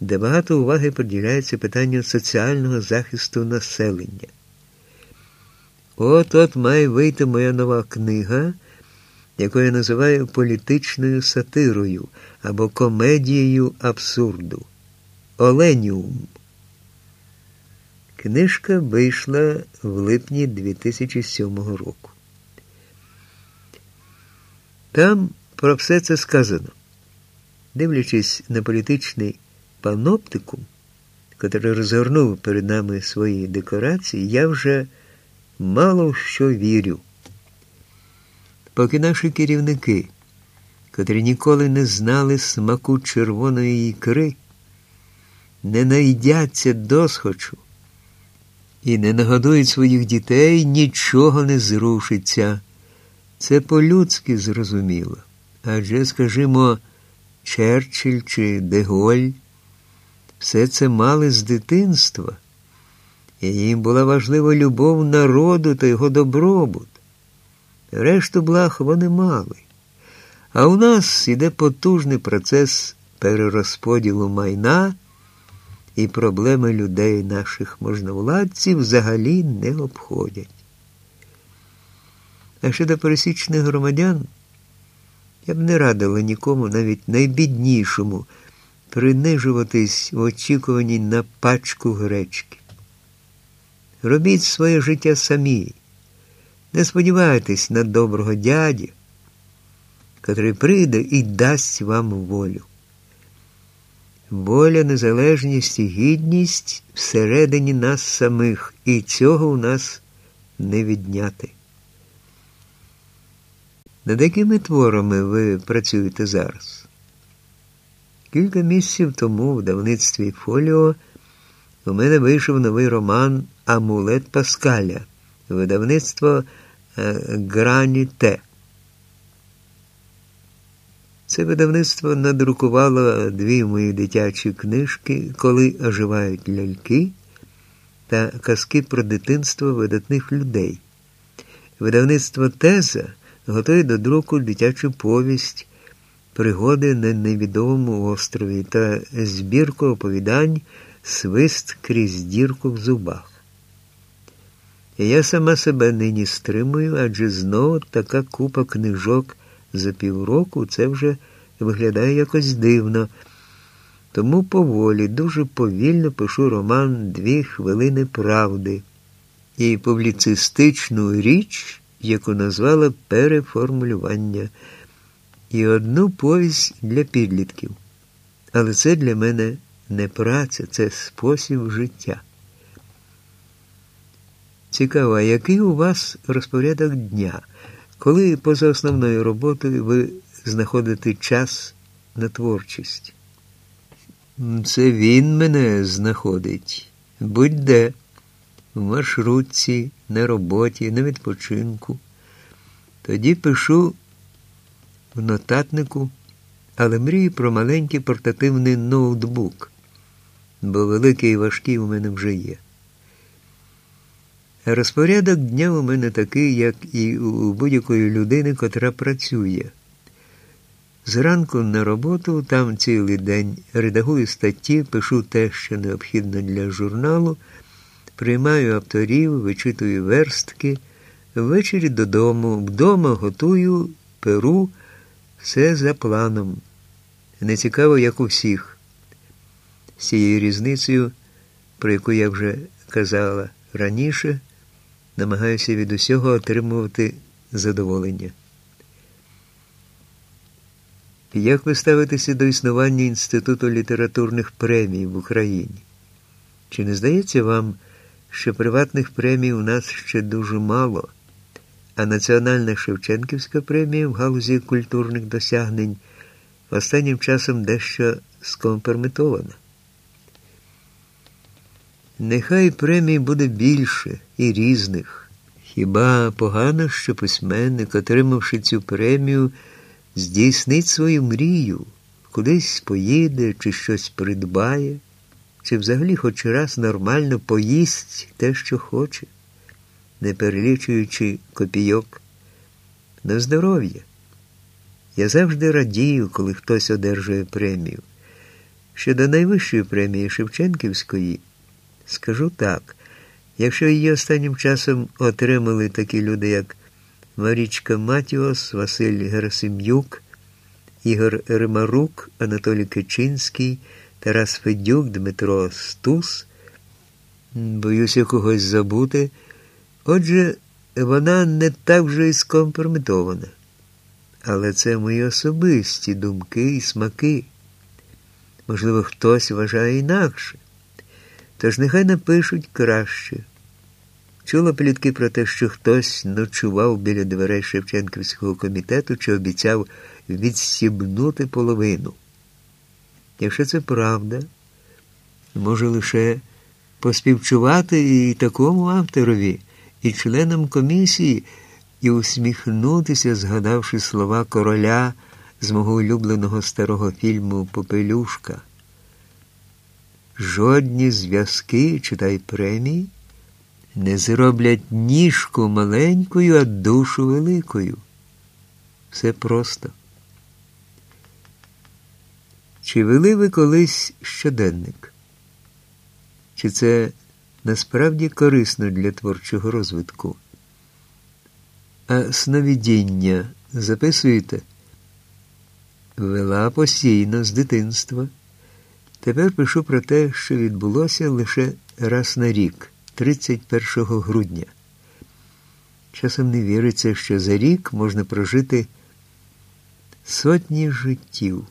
де багато уваги приділяється питанню соціального захисту населення. От от має вийти моя нова книга, яку я називаю політичною сатирою або комедією абсурду. Оленіум. Книжка вийшла в липні 2007 року. Там про все це сказано. Дивлячись на політичний паноптикум, котрий розгорнув перед нами свої декорації, я вже мало що вірю. Поки наші керівники, котрі ніколи не знали смаку червоної ікри, не найдяться досхочу і не нагодують своїх дітей, нічого не зрушиться. Це по-людськи зрозуміло. Адже, скажімо, Черчилль чи Деголь все це мали з дитинства, і їм була важлива любов народу та його добробут. Решту благ вони мали. А у нас іде потужний процес перерозподілу майна, і проблеми людей наших можновладців взагалі не обходять. А щодо пересічних громадян, я б не радила нікому, навіть найбіднішому, принижуватись в очікуванні на пачку гречки. Робіть своє життя самі. Не сподівайтесь на доброго дяді, котрий прийде і дасть вам волю. Воля, незалежність і гідність всередині нас самих, і цього у нас не відняти. Над якими творами ви працюєте зараз? Кілька місяців тому в давництві Фоліо у мене вийшов новий роман Амулет Паскаля, видавництво Грані Т. Це видавництво надрукувало дві мої дитячі книжки, коли оживають ляльки та казки про дитинство видатних людей. Видавництво Теза готує до друку дитячу повість, пригоди на невідомому острові та збірку оповідань свист крізь дірку в зубах. Я сама себе нині стримую, адже знову така купа книжок за півроку це вже виглядає якось дивно. Тому поволі, дуже повільно пишу роман Дві хвилини правди і публіцистичну річ, яку назвала переформулювання, і одну повість для підлітків. Але це для мене не праця, це спосіб життя. Цікаво, а який у вас розпорядок дня? Коли поза основною роботою ви знаходите час на творчість? Це він мене знаходить. Будь-де, в маршрутці, на роботі, на відпочинку. Тоді пишу в нотатнику, але мрію про маленький портативний ноутбук, бо великий і важкий у мене вже є. Розпорядок дня у мене такий, як і у будь-якої людини, котра працює. Зранку на роботу, там цілий день редагую статті, пишу те, що необхідно для журналу, приймаю авторів, вичитую верстки, ввечері додому, вдома готую, перу, все за планом. Не цікаво, як у всіх. З цією різницею, про яку я вже казала раніше намагаюся від усього отримувати задоволення. Як ви ставитеся до існування Інституту літературних премій в Україні? Чи не здається вам, що приватних премій у нас ще дуже мало, а Національна Шевченківська премія в галузі культурних досягнень останнім часом дещо скомперметована? Нехай премій буде більше і різних. Хіба погано, що письменник, отримавши цю премію, здійснить свою мрію, кудись поїде чи щось придбає, чи взагалі хоч раз нормально поїсть те, що хоче, не перелічуючи копійок на здоров'я. Я завжди радію, коли хтось одержує премію. Щодо найвищої премії Шевченківської, скажу так, якщо її останнім часом отримали такі люди, як Марічка Матіос, Василь Герасим'юк, Ігор Римарук, Анатолій Кичинський, Тарас Федюк, Дмитро Стус, боюся когось забути. Отже, вона не так вже і скомпрометована. Але це мої особисті думки і смаки. Можливо, хтось вважає інакше. Тож нехай напишуть краще. Чула плітки про те, що хтось ночував біля дверей Шевченківського комітету чи обіцяв відсібнути половину. Якщо це правда, може лише поспівчувати і такому авторові, і членам комісії, і усміхнутися, згадавши слова короля з мого улюбленого старого фільму Попелюшка. Жодні зв'язки, читай премії, не зроблять ніжку маленькою, а душу великою. Все просто. Чи вели ви колись щоденник? Чи це насправді корисно для творчого розвитку? А сновидіння записуєте? Вела постійно з дитинства. Тепер пишу про те, що відбулося лише раз на рік, 31 грудня. Часом не віриться, що за рік можна прожити сотні життів.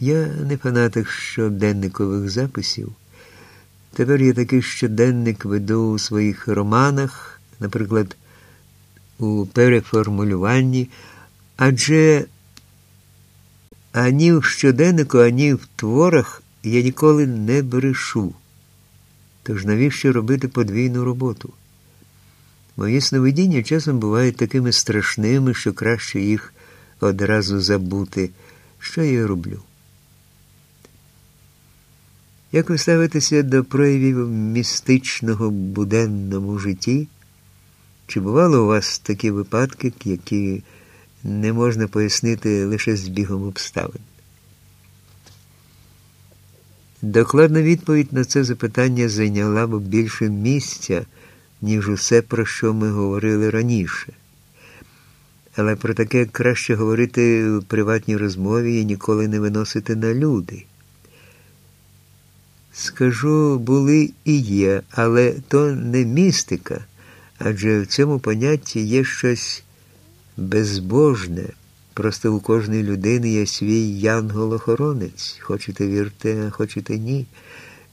Я не фанатик щоденникових записів. Тепер я такий щоденник веду у своїх романах, наприклад, у переформулюванні, адже ані в щоденнику, ані в творах я ніколи не брешу. Тож навіщо робити подвійну роботу? Мої сновидіння часом бувають такими страшними, що краще їх одразу забути. Що я роблю? Як ви ставитеся до проявів містичного буденному житті? Чи бувало у вас такі випадки, які не можна пояснити лише збігом обставин? Докладна відповідь на це запитання зайняла б більше місця, ніж усе, про що ми говорили раніше. Але про таке краще говорити в приватній розмові і ніколи не виносити на люди. Скажу, були і є, але то не містика, адже в цьому понятті є щось безбожне. Просто у кожної людини є свій янгол-охоронець. Хочете вірте, а хочете ні.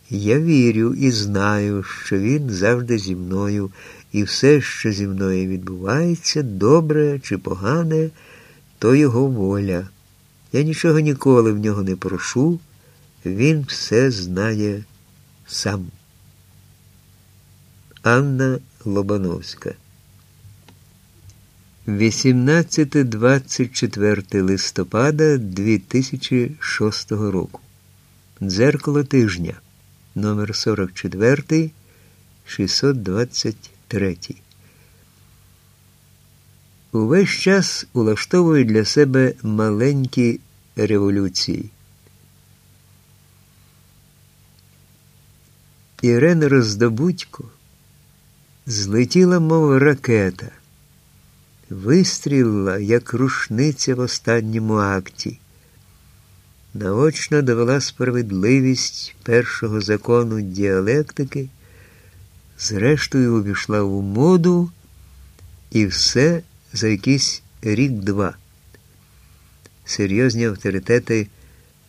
Я вірю і знаю, що він завжди зі мною, і все, що зі мною відбувається, добре чи погане, то його воля. Я нічого ніколи в нього не прошу. Він все знає сам. Анна Лобановська 18-24 листопада 2006 року. Дзеркало тижня номер 44 623. Увесь час улаштовую для себе маленькі революції. Ірена Роздобудько злетіла, мов ракета, вистрілила, як рушниця в останньому акті. Наочно довела справедливість першого закону діалектики, зрештою увійшла у моду і все за якийсь рік-два. Серйозні авторитети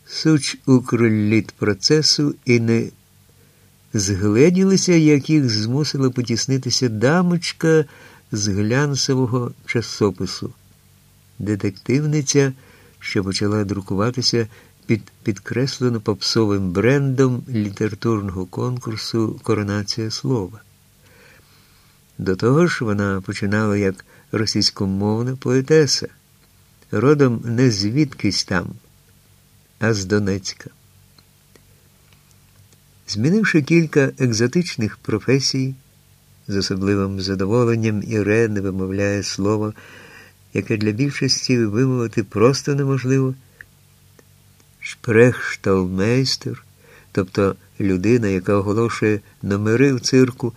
суч у кроліт процесу і не згледілися, як їх змусила потіснитися дамочка з глянцевого часопису, детективниця, що почала друкуватися під підкреслено попсовим брендом літературного конкурсу Коронація слова. До того ж, вона починала як російськомовна поетеса, родом не звідкись там, а з Донецька. Змінивши кілька екзотичних професій, з особливим задоволенням Ірена вимовляє слово, яке для більшості вимовити просто неможливо. шпрехшталмейстер, тобто людина, яка оголошує номери в цирку